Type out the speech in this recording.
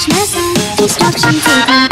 much mess up, destruction